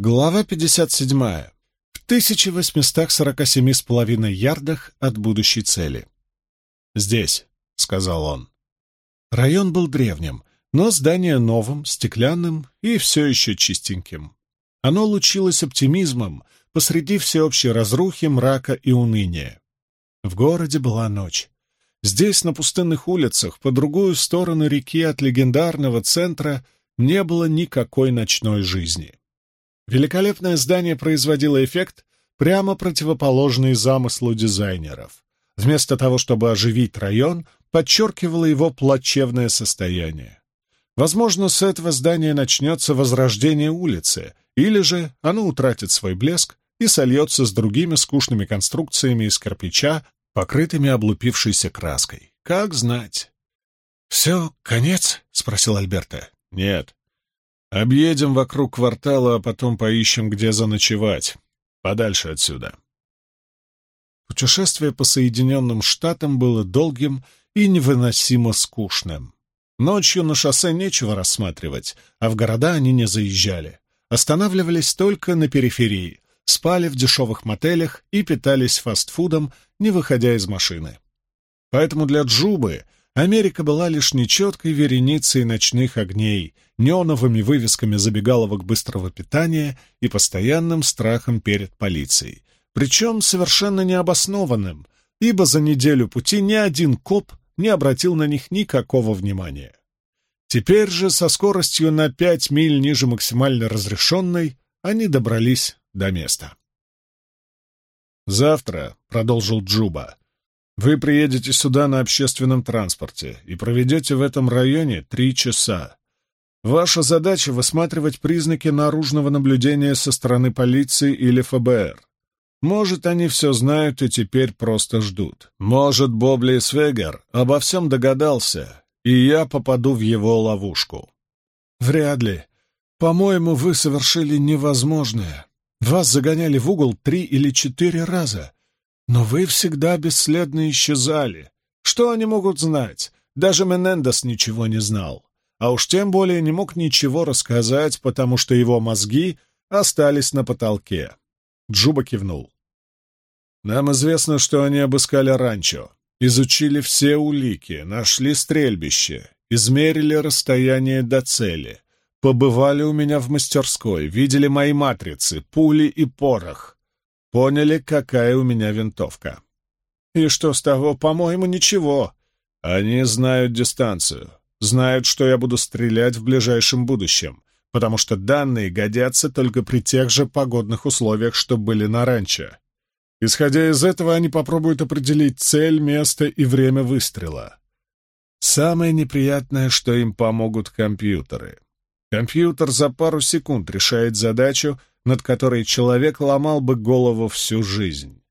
Глава 57. В 1847,5 ярдах от будущей цели. «Здесь», — сказал он. Район был древним, но здание новым, стеклянным и все еще чистеньким. Оно лучилось оптимизмом посреди всеобщей разрухи, мрака и уныния. В городе была ночь. Здесь, на пустынных улицах, по другую сторону реки от легендарного центра, не было никакой ночной жизни. Великолепное здание производило эффект, прямо противоположный замыслу дизайнеров. Вместо того, чтобы оживить район, подчеркивало его плачевное состояние. Возможно, с этого здания начнется возрождение улицы, или же оно утратит свой блеск и сольется с другими скучными конструкциями из кирпича, покрытыми облупившейся краской. Как знать. «Все, конец?» — спросил Альберта. «Нет. Объедем вокруг квартала, а потом поищем, где заночевать. Подальше отсюда. Путешествие по Соединенным Штатам было долгим и невыносимо скучным. Ночью на шоссе нечего рассматривать, а в города они не заезжали. Останавливались только на периферии, спали в дешевых мотелях и питались фастфудом, не выходя из машины. Поэтому для Джубы Америка была лишь нечеткой вереницей ночных огней, неоновыми вывесками забегаловок быстрого питания и постоянным страхом перед полицией. Причем совершенно необоснованным, ибо за неделю пути ни один коп не обратил на них никакого внимания. Теперь же со скоростью на пять миль ниже максимально разрешенной они добрались до места. «Завтра», — продолжил Джуба, вы приедете сюда на общественном транспорте и проведете в этом районе три часа. Ваша задача — высматривать признаки наружного наблюдения со стороны полиции или ФБР. Может, они все знают и теперь просто ждут. Может, Бобли Свегер обо всем догадался, и я попаду в его ловушку. Вряд ли. По-моему, вы совершили невозможное. Вас загоняли в угол три или четыре раза. Но вы всегда бесследно исчезали. Что они могут знать? Даже Менендес ничего не знал. А уж тем более не мог ничего рассказать, потому что его мозги остались на потолке. Джуба кивнул. «Нам известно, что они обыскали ранчо, изучили все улики, нашли стрельбище, измерили расстояние до цели, побывали у меня в мастерской, видели мои матрицы, пули и порох. Поняли, какая у меня винтовка. И что с того, по-моему, ничего. Они знают дистанцию, знают, что я буду стрелять в ближайшем будущем, потому что данные годятся только при тех же погодных условиях, что были на ранчо. Исходя из этого, они попробуют определить цель, место и время выстрела. Самое неприятное, что им помогут компьютеры. Компьютер за пару секунд решает задачу, над которой человек ломал бы голову всю жизнь.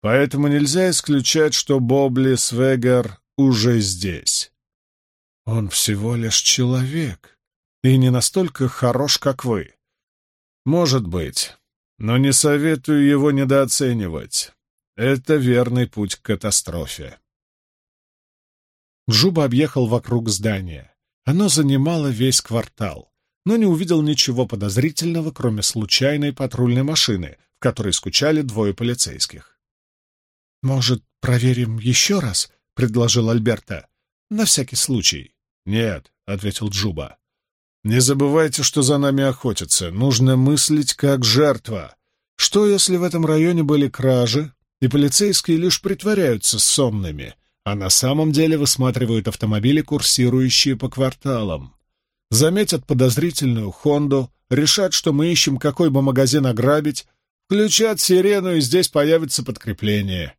Поэтому нельзя исключать, что Бобли Свегер уже здесь. Он всего лишь человек и не настолько хорош, как вы. Может быть, но не советую его недооценивать. Это верный путь к катастрофе. Джуба объехал вокруг здания. Оно занимало весь квартал но не увидел ничего подозрительного, кроме случайной патрульной машины, в которой скучали двое полицейских. «Может, проверим еще раз?» — предложил Альберта. «На всякий случай». «Нет», — ответил Джуба. «Не забывайте, что за нами охотятся. Нужно мыслить как жертва. Что, если в этом районе были кражи, и полицейские лишь притворяются сонными, а на самом деле высматривают автомобили, курсирующие по кварталам? Заметят подозрительную «Хонду», решат, что мы ищем какой бы магазин ограбить, включат сирену, и здесь появится подкрепление.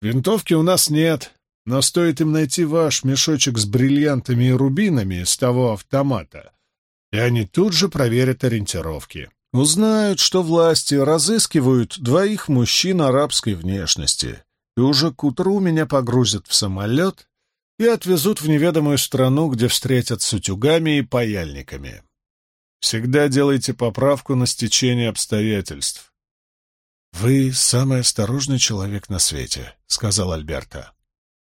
Винтовки у нас нет, но стоит им найти ваш мешочек с бриллиантами и рубинами из того автомата, и они тут же проверят ориентировки. Узнают, что власти разыскивают двоих мужчин арабской внешности, и уже к утру меня погрузят в самолет и отвезут в неведомую страну, где встретят с утюгами и паяльниками. Всегда делайте поправку на стечение обстоятельств. «Вы самый осторожный человек на свете», — сказал Альберта.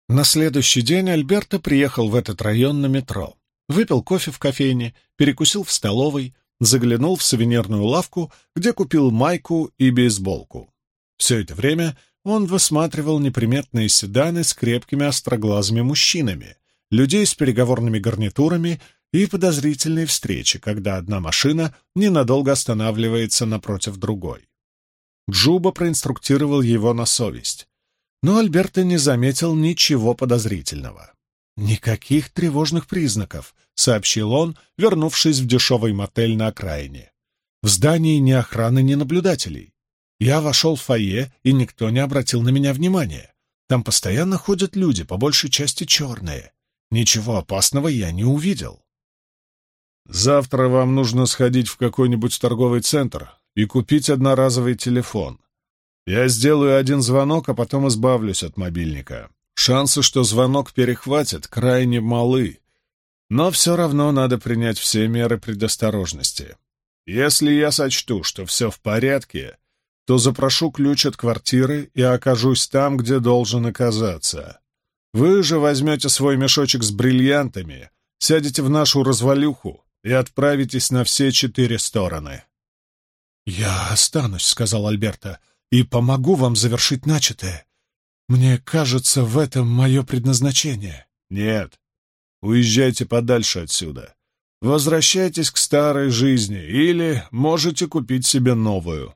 На следующий день Альберта приехал в этот район на метро. Выпил кофе в кофейне, перекусил в столовой, заглянул в сувенирную лавку, где купил майку и бейсболку. Все это время он высматривал неприметные седаны с крепкими остроглазыми мужчинами, людей с переговорными гарнитурами и подозрительные встречи, когда одна машина ненадолго останавливается напротив другой. Джуба проинструктировал его на совесть, но Альберто не заметил ничего подозрительного. «Никаких тревожных признаков», — сообщил он, вернувшись в дешевый мотель на окраине. «В здании ни охраны, ни наблюдателей. Я вошел в фойе, и никто не обратил на меня внимания. Там постоянно ходят люди, по большей части черные. Ничего опасного я не увидел». «Завтра вам нужно сходить в какой-нибудь торговый центр и купить одноразовый телефон. Я сделаю один звонок, а потом избавлюсь от мобильника. Шансы, что звонок перехватит, крайне малы. Но все равно надо принять все меры предосторожности. Если я сочту, что все в порядке, то запрошу ключ от квартиры и окажусь там, где должен оказаться. Вы же возьмете свой мешочек с бриллиантами, сядете в нашу развалюху и отправитесь на все четыре стороны. «Я останусь», — сказал Альберта, — «и помогу вам завершить начатое. Мне кажется, в этом мое предназначение». «Нет. Уезжайте подальше отсюда. Возвращайтесь к старой жизни или можете купить себе новую.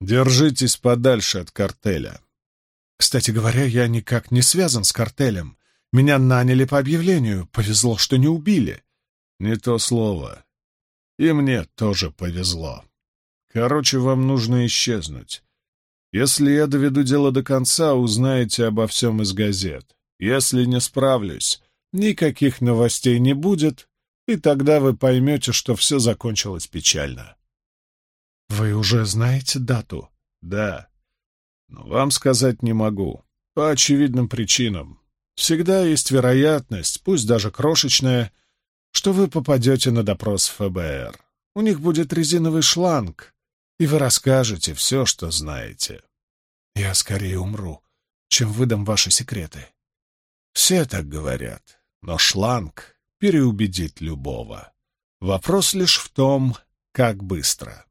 Держитесь подальше от картеля». «Кстати говоря, я никак не связан с картелем. Меня наняли по объявлению. Повезло, что не убили». «Не то слово. И мне тоже повезло». Короче, вам нужно исчезнуть. Если я доведу дело до конца, узнаете обо всем из газет. Если не справлюсь, никаких новостей не будет, и тогда вы поймете, что все закончилось печально. Вы уже знаете дату? Да. Но вам сказать не могу. По очевидным причинам. Всегда есть вероятность, пусть даже крошечная, что вы попадете на допрос ФБР. У них будет резиновый шланг, и вы расскажете все, что знаете. Я скорее умру, чем выдам ваши секреты. Все так говорят, но шланг переубедит любого. Вопрос лишь в том, как быстро.